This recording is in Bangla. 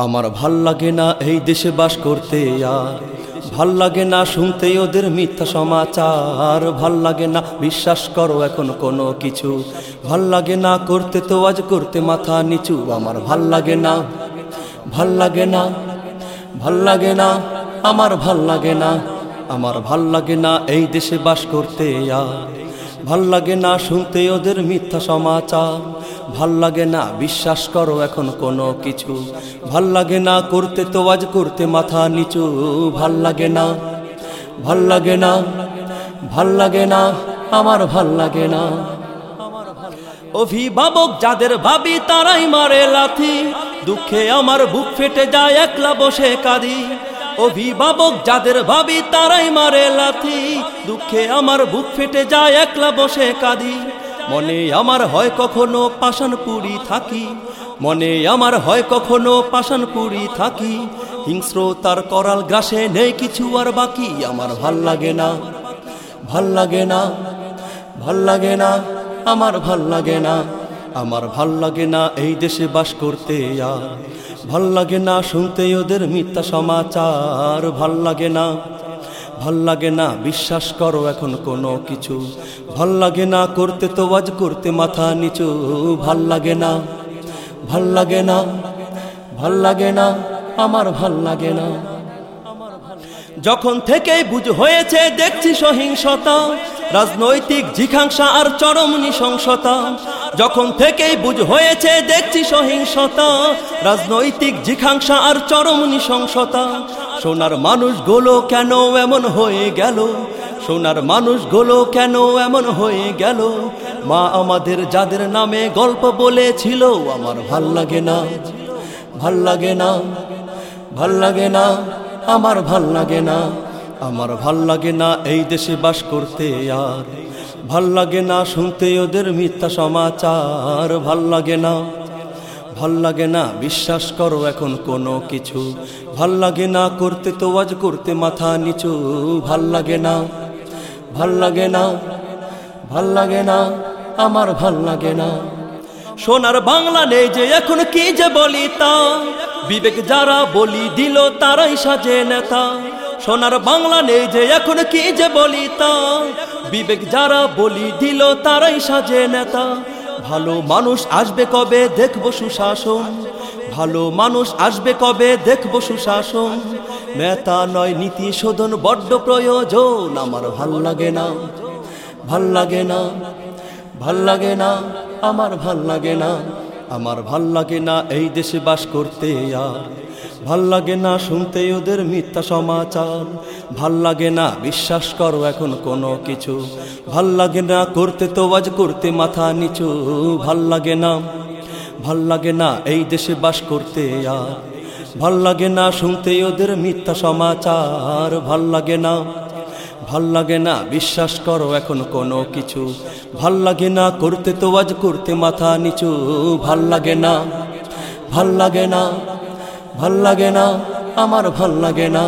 আমার ভালো লাগে না এই দেশে বাস করতে আর ভালো লাগে না শুনতে ওদের মিথ্যা সমাচার ভালো লাগে না বিশ্বাস করো এখন কোনো কিছু ভালো লাগে না করতে তো আজ করতে মাথা নিচু আমার ভালো লাগে না ভালো লাগে না ভালো লাগে না আমার ভালো লাগে না আমার ভালো লাগে না এই দেশে বাস করতে আর ভালো লাগে না শুনতে ওদের মিথ্যা সমাচার ভালো লাগে না, বিশ্বাস করো এখন কোনো কিছু। ভালো লাগে না করতে তো আজ করতে মাথা নিচু। ভালো লাগে না, ভালো লাগে না, ভালো লাগে না, আমার ভালো লাগে না। অভিভাবক যাদের ভাবি তারাই মারে লাথি। দুঃখে আমার বুক ফেটে যায়, একলা বসে কাঁদি। অভিভাবক যাদের ভাবি তারাই মারে লাথি। দুঃখে আমার বুক ফেটে যায়, একলা বসে কাঁদি। মনে আমার হয় কখনো পাষাণ পুরি থাকি। মনে আমার হয় কখনো পাষাণ পুরি থাকি। হিংস্র তার করাল গ্রাসে নেই কিছু আর বাকি। আমার ভালো লাগে না, ভালো লাগে না, ভালো লাগে না, আমার ভালো লাগে না। আমার ভালো লাগে না এই দেশে বাস করতে আর। ভালো লাগে না শুনতে ওদের মিথ্যা সমাচার। ভালো লাগে না ভালো লাগে না, বিশ্বাস করো এখন কোনো কিছু। ভালো লাগে না করতে তো আজ করতে মাথা নিচু। ভালো লাগে না, ভালো লাগে না, ভালো লাগে না, আমার ভালো লাগে না। যখন থেকে বুঝ হয়েছে, দেখছি সহিংসতা, রাজনৈতিক জিঘাংসা আর চরম নৃশংসতা। যখন থেকেই বুঝ হয়েছে, দেখছি সহিংসতা, রাজনৈতিক জিঘাংসা আর চরম নৃশংসতা। সোনার মানুষগুলো কেন এমন হয়ে গেল? সোনার মানুষগুলো কেন এমন হয়ে গেল? মা আমাদের যাদের নামে গল্প বলেছিল, আমার ভালো লাগে না, ভালো লাগে না, ভালো লাগে না, আমার ভালো লাগে না, আমার ভালো লাগে না এই দেশে বাস করতে আর। ভালো লাগে না শুনতে ওদের মিথ্যা সমাচার, ভালো লাগে না। ভালো লাগে না, বিশ্বাস করো এখন কোনো কিছু। ভালো লাগে না করতে তো আজ করতে মাথা নিচু। ভালো লাগে না, ভালো লাগে না, ভালো লাগে না, আমার ভালো লাগে না। সোনার বাংলা নেই যে এখন কি যে বলি তা বিবেক যারা বলি দিল তারাই সাজে নেতা। সোনার বাংলা নেই যে এখন কি যে বলি তা বিবেক যারা বলি দিল, তারাই সাজে নেতা। ভালো মানুষ আসবে কবে দেখব সুশাসন। ভালো মানুষ আসবে কবে দেখব সুশাসন। নেতা নয়, নীতি শোধন বড্ড প্রয়োজন, আমার ভালো লাগে না। ভালো লাগে না, ভালো লাগে না, আমার ভালো লাগে না, আমার ভালো লাগে না এই দেশে বাস করতে আর। ভালো লাগে না শুনতে ওদের মিথ্যা সমাচার ভালো লাগে না বিশ্বাস করো এখন কোনো কিছু ভালো লাগে না করতে তো আজ করতে মাথা নিচু ভালো লাগে না ভালো লাগে না এই দেশে বাস করতে আর ভালো লাগে না শুনতে ওদের মিথ্যা সমাচার ভালো লাগে না ভালো লাগে না বিশ্বাস করো এখন কোনো কিছু ভালো লাগে না করতে তো আজ করতে মাথা নিচু ভালো লাগে না ভালো লাগে না ভালো লাগে না আমার ভালো লাগে না।